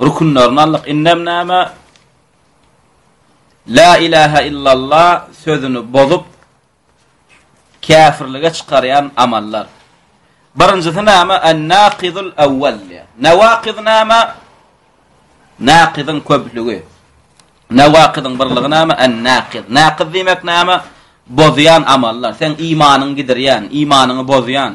Rükünlerini aldyk. Indem näme? La ilaha illallah sözüni bozup käfirlige çykarýan amallar. Birinjisi näme? An-naqidul awwal. Nawaqid näme? Naqidiň köplügi. Nawakidiň birligi näme? An-naqid. Naqid diýmek näme? Bozýan amallar. Sen imanyňy gidirýän, imanyňy bozýan.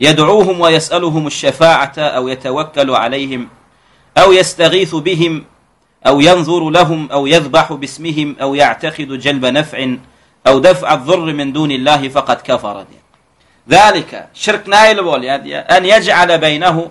يدعوهم ويسألهم الشفاعة أو يتوكل عليهم أو يستغيث بهم أو ينظر لهم أو يذبح باسمهم أو يعتقد جلب نفع أو دفع الضر من دون الله فقد كفر دي. ذلك شرك نايل بول أن يجعل بينه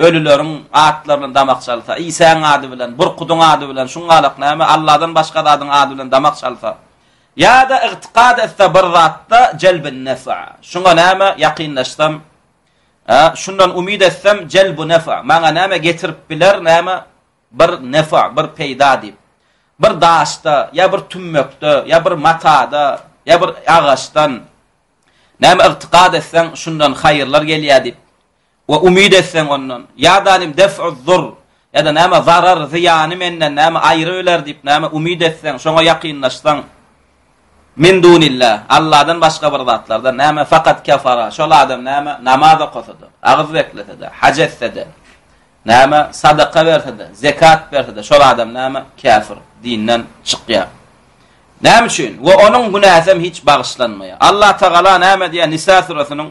Ölüleriň atlaryny damak çalsa, Isäň ady bilen, burkudyň ady bilen, şuň galak näme, Alladan başga zadyň ady bilen damak çalsa, ýa-da ygtykad etse bir zatda, jelbin nef, şuňa näme, ýakynlaşsam, a, şundan umyt etsem, jelbu nef, maňa näme getirip biler, näme, bir nef, bir peýda diýip, bir daşda, ýa bir tümmekde, ýa bir matada, ýa bir agaçdan näme ygtykad etseň, şundan haýyrlar gelýär diýip, we umyt etseň ondan, ýa-da nim def-uz-zurr, ýa-da näme zarar, zyýany menden näme aýrybiler diýip näme umyt etseň, şoňa ýakynlaşsaň, min dunillah, Alladan başga bir zatlardan, näme fakat kefara, şol adam näme namaz okasa-da, agyz beklese-de, haj etse-de, näme sadaka berse-de, zekat berse-de, şol adam näme käfir, dinden çykýar. Näme üçin? We onuň günäsem hiç bagyşlanmaýar. Allah Tagala näme diýýär Nisa suresynyň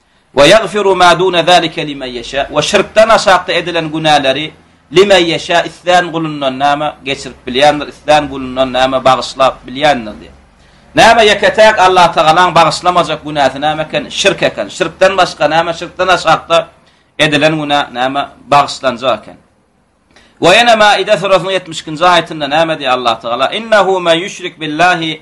Ve yagfiru ma dune zalike limen yeşâ ve şirkden aşakda edilen günäleri limen yeşâ islän gulundan näme geçirip bilýändir, islän gulundan näme bagyşlap bilýändir diýip. Näme ýeke-täk Allatagalaň bagyşlamajak günäsi näme eken? Şirk eken. Şirkden başga näme şirkden aşakda edilen günä näme bagyşlanjak eken? Ve ýene Maide surasynyň ýetmiş ikinji aýatynda näme diýýär Allatagala? Innehu men yüşrik billahi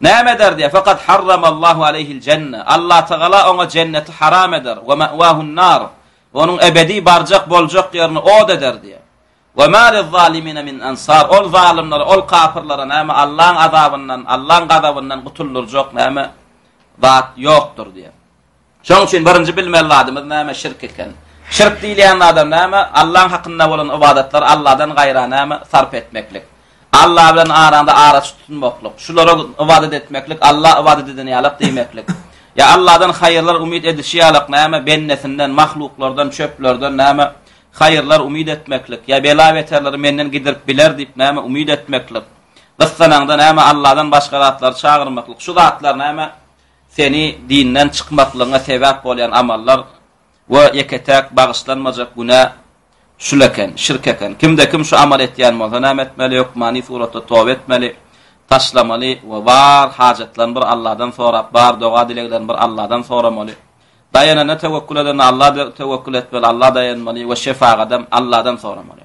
Näme eder diýýär, Fakat harramallahu aleýhil jenne, Allatagala oňa jenneti haram eder, we me'wahun nar, onuň ebedi barjak boljak ýerini ot eder diýýär. We ma lizzalimine min ansar, ol zalymlara, ol kapyrlara näme Allaň azabyndan, Allaň gazabyndan gutuldyrjak näme zat ýokdur diýýär. Şonuň üçin birinji bilmeli zadymyz näme şirk eken? Şirk diýilýän zadam näme? Allaň hakynda bolan ybadatlary Alladan gaýra näme sarp etmeklik. Alla bilen araňda araç tutunmaklyk. Şulara ybadat etmeklik Alla ybadat edeni ýalak diýmeklik. Ýa Alladan haýyrlar umyt edişi ýalak näme bendesinden, mahluklardan, çöplerden näme haýyrlar umyt etmeklik. Ýa bela-beterleri menden gidirip biler diýip näme umyt etmeklik. Gyssanaňda näme Alladan başga zatlary çagyrmaklyk. Şu zatlar näme? Seni dinden çykmaklygyňa sebäp bolýan amallar we ýeke-täk bagyşlanmajak günä şul eken, şirk eken. Kimde-kim şu amaly etýän bolsa näme etmeli? Hökmany suratda toba etmeli, taşlamaly we bar hajatlaryny bir Allahdan sorap, bar doga-dileglerini bir Allahdan soramaly. Daýananda, töwekgül edende Allaha töwekgül etmeli, Allaha daýanmaly we şefagadam Alladan soramaly.